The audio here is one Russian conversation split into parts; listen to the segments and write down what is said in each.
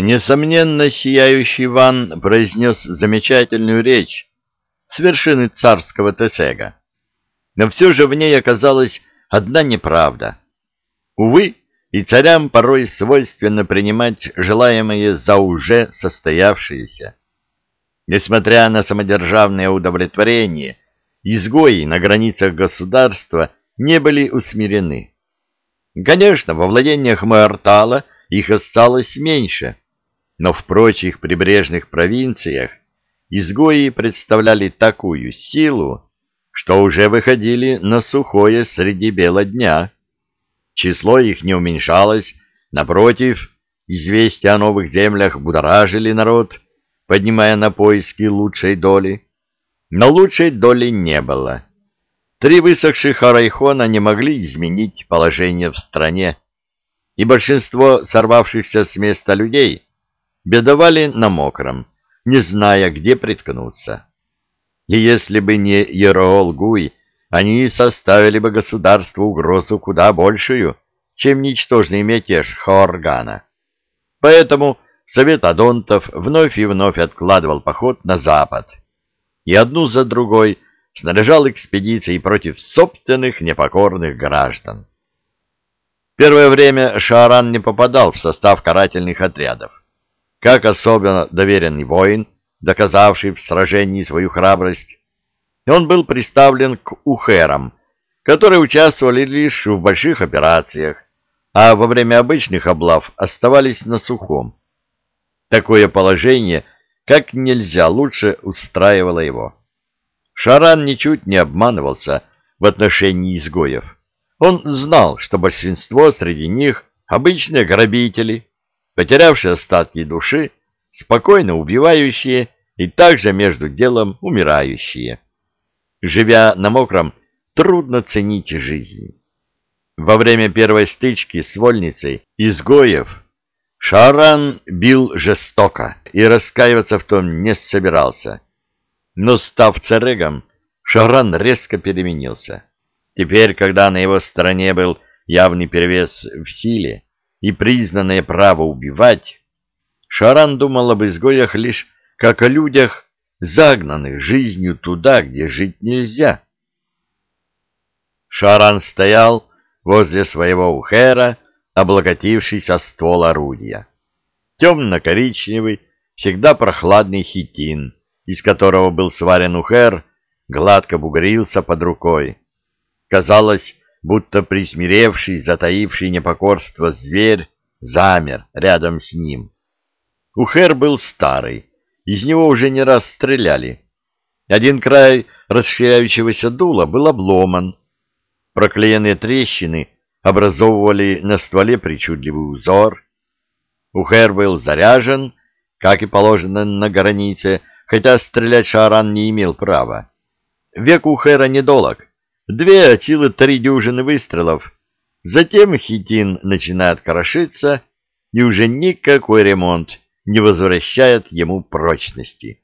Несомненно, сияющий Иван произнес замечательную речь с вершины царского Тесега. Но все же в ней оказалась одна неправда. Увы, и царям порой свойственно принимать желаемое за уже состоявшееся. Несмотря на самодержавное удовлетворение, изгои на границах государства не были усмирены. Конечно, во владениях Муартала их осталось меньше, но в прочих прибрежных провинциях изгои представляли такую силу, что уже выходили на сухое среди бела дня. Число их не уменьшалось, напротив, известия о новых землях будоражили народ, поднимая на поиски лучшей доли. Но лучшей доли не было. Три высохших арайхона не могли изменить положение в стране, и большинство сорвавшихся с места людей бедовали на мокром, не зная, где приткнуться. И если бы не Ероол Гуй, они составили бы государству угрозу куда большую, чем ничтожный мятеж Хооргана. Поэтому Совет Адонтов вновь и вновь откладывал поход на запад, и одну за другой снаряжал экспедиции против собственных непокорных граждан. Первое время Шааран не попадал в состав карательных отрядов. Как особенно доверенный воин, доказавший в сражении свою храбрость, он был приставлен к ухерам, которые участвовали лишь в больших операциях, а во время обычных облав оставались на сухом. Такое положение как нельзя лучше устраивало его. Шаран ничуть не обманывался в отношении изгоев. Он знал, что большинство среди них обычные грабители, потерявшие остатки души, спокойно убивающие и также между делом умирающие. Живя на мокром, трудно ценить жизнь. Во время первой стычки с вольницей изгоев Шаран бил жестоко и раскаиваться в том не собирался. Но, став царегом, Шаран резко переменился. Теперь, когда на его стороне был явный перевес в силе и признанное право убивать, Шаран думал об изгоях лишь как о людях, загнанных жизнью туда, где жить нельзя. Шаран стоял возле своего ухера, облокотившись о ствол орудия. Темно-коричневый, всегда прохладный хитин, из которого был сварен ухер, гладко бугрился под рукой. Казалось, будто присмиревший, затаивший непокорство зверь замер рядом с ним. Ухер был старый, из него уже не раз стреляли. Один край расширяющегося дула был обломан. Проклеенные трещины образовывали на стволе причудливый узор. Ухер был заряжен, как и положено на границе, хотя стрелять Шаран не имел права. Век Ухера недолог, две от силы три дюжины выстрелов. Затем хитин начинает крошиться, и уже никакой ремонт не возвращает ему прочности.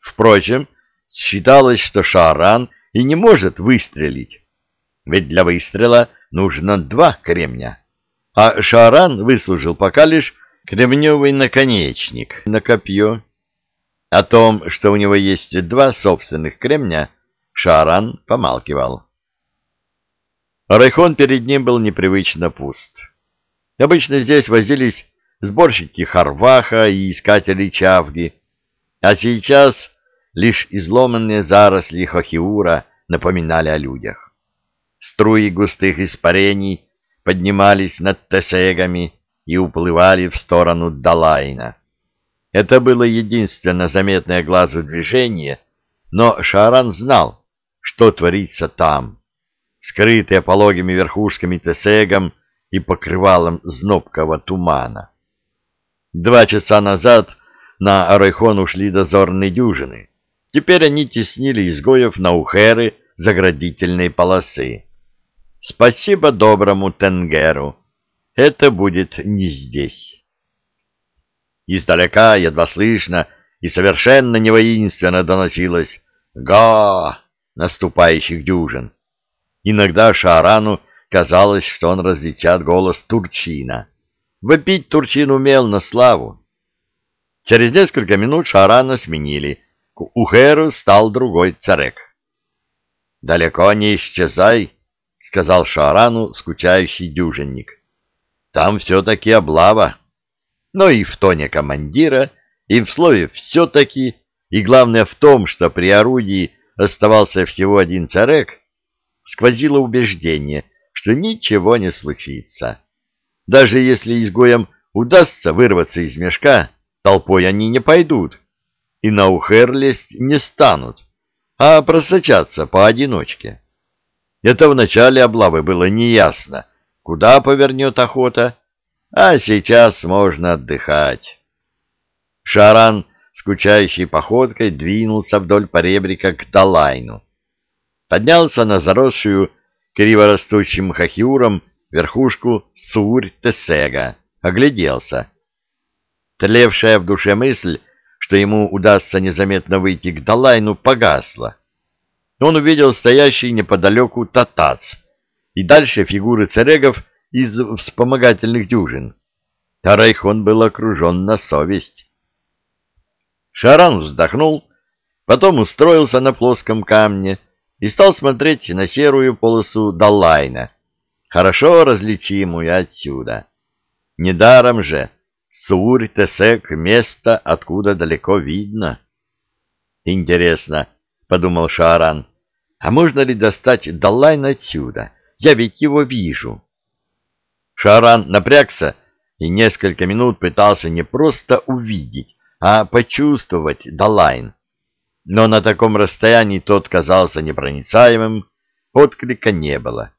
Впрочем, считалось, что Шааран и не может выстрелить, ведь для выстрела нужно два кремня, а Шааран выслужил пока лишь кремневый наконечник на копье. О том, что у него есть два собственных кремня, Шаран помалкивал. Райхон перед ним был непривычно пуст. Обычно здесь возились сборщики Харваха и искатели Чавги, а сейчас лишь изломанные заросли Хохиура напоминали о людях. Струи густых испарений поднимались над Тесегами и уплывали в сторону Далайна. Это было единственно заметное глазу движение, но Шаран знал, что творится там, скрытые пологими верхушками тесегом и покрывалом знобкого тумана. Два часа назад на Арайхон ушли дозорные дюжины. Теперь они теснили изгоев на ухеры заградительной полосы. Спасибо доброму Тенгеру. Это будет не здесь. Издалека, едва слышно и совершенно невоинственно доносилось «Га!» Наступающих дюжин. Иногда Шаарану казалось, что он различает голос Турчина. Вопить Турчин умел на славу. Через несколько минут Шарана сменили. У Херу стал другой царек. «Далеко не исчезай», — сказал Шарану скучающий дюжинник. «Там все-таки облава». Но и в тоне командира, и в слове «все-таки», и главное в том, что при орудии оставался всего один царек, сквозило убеждение, что ничего не случится. Даже если изгоям удастся вырваться из мешка, толпой они не пойдут, и на ухер лезть не станут, а просочатся поодиночке. Это в начале облавы было неясно, куда повернет охота, а сейчас можно отдыхать. Шаран, скучающей походкой, двинулся вдоль поребрика к Далайну. Поднялся на заросшую криворастущим хахиуром верхушку Сурь-Тесега, огляделся. Тлевшая в душе мысль, что ему удастся незаметно выйти к Далайну, погасла. Он увидел стоящий неподалеку татац, и дальше фигуры царегов из вспомогательных дюжин. Тарайхон был окружен на совесть. Шаран вздохнул, потом устроился на плоском камне и стал смотреть на серую полосу Далайна, хорошо различимую отсюда. Недаром же Сур-Тесек — место, откуда далеко видно. Интересно, — подумал Шааран, — а можно ли достать Далайн отсюда? Я ведь его вижу. Шааран напрягся и несколько минут пытался не просто увидеть, а почувствовать Далайн. Но на таком расстоянии тот казался непроницаемым, отклика не было.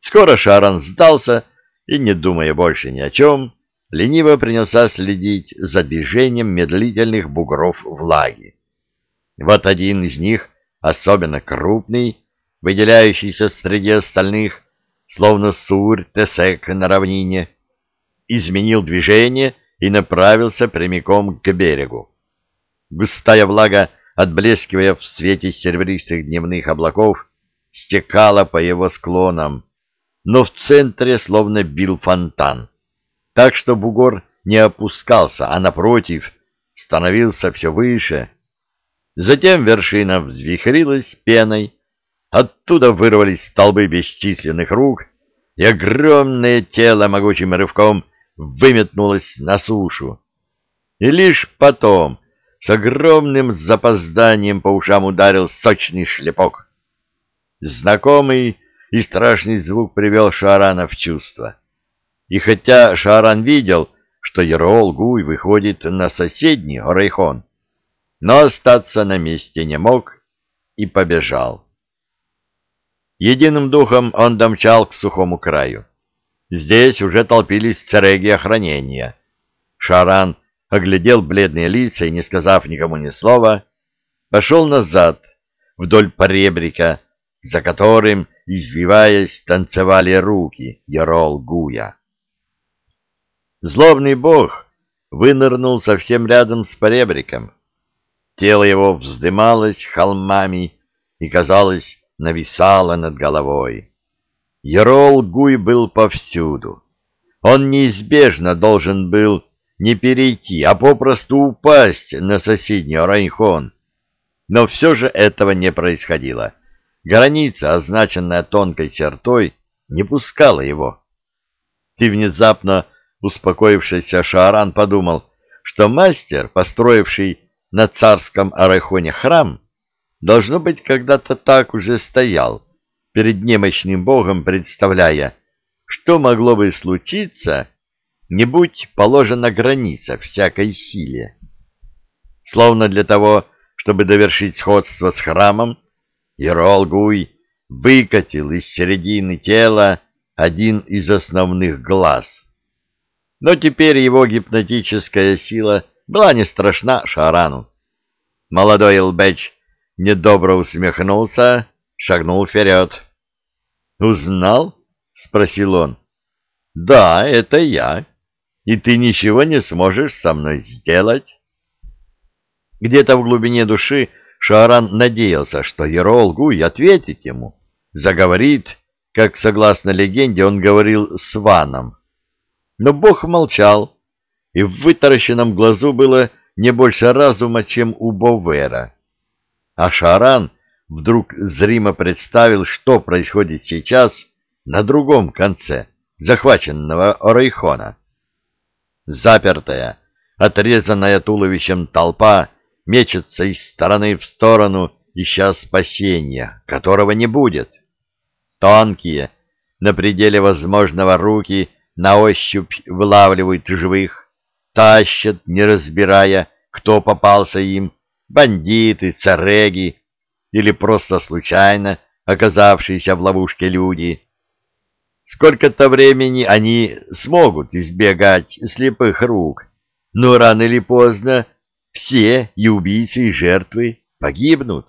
Скоро Шаран сдался и, не думая больше ни о чем, лениво принялся следить за движением медлительных бугров влаги. Вот один из них, особенно крупный, выделяющийся среди остальных, словно сур-тесек на равнине, изменил движение и направился прямиком к берегу. Густая влага, отблескивая в свете серебристых дневных облаков, стекала по его склонам, но в центре словно бил фонтан так что бугор не опускался, а, напротив, становился все выше. Затем вершина взвихрилась пеной, оттуда вырвались столбы бесчисленных рук, и огромное тело могучим рывком выметнулось на сушу. И лишь потом с огромным запозданием по ушам ударил сочный шлепок. Знакомый и страшный звук привел Шарана в чувство. И хотя Шаран видел, что Ерол Гуй выходит на соседний Орейхон, но остаться на месте не мог и побежал. Единым духом он домчал к сухому краю. Здесь уже толпились цареги охранения. Шаран оглядел бледные лица и, не сказав никому ни слова, пошел назад, вдоль поребрика, за которым, извиваясь, танцевали руки Ерол Гуя. Злобный бог вынырнул совсем рядом с поребриком. Тело его вздымалось холмами и, казалось, нависало над головой. Ерол Гуй был повсюду. Он неизбежно должен был не перейти, а попросту упасть на соседний Орайхон. Но все же этого не происходило. Граница, означенная тонкой чертой, не пускала его. И внезапно Успокоившийся Шааран подумал, что мастер, построивший на царском Арахоне храм, должно быть, когда-то так уже стоял, перед немощным богом представляя, что могло бы случиться, не будь положена граница всякой силе. Словно для того, чтобы довершить сходство с храмом, Ерол Гуй выкатил из середины тела один из основных глаз — но теперь его гипнотическая сила была не страшна Шарану. Молодой Илбеч недобро усмехнулся, шагнул вперед. «Узнал?» — спросил он. «Да, это я. И ты ничего не сможешь со мной сделать?» Где-то в глубине души Шаран надеялся, что Ерол Гуй ответит ему, заговорит, как, согласно легенде, он говорил с Ваном. Но Бог молчал, и в вытаращенном глазу было не больше разума, чем у Бовера. А Шаран вдруг зримо представил, что происходит сейчас на другом конце захваченного Орейхона. Запертая, отрезанная туловищем толпа мечется из стороны в сторону, ища спасения, которого не будет. Тонкие, на пределе возможного руки на ощупь вылавливают живых, тащат, не разбирая, кто попался им, бандиты, цареги или просто случайно оказавшиеся в ловушке люди. Сколько-то времени они смогут избегать слепых рук, но рано или поздно все и убийцы, и жертвы погибнут.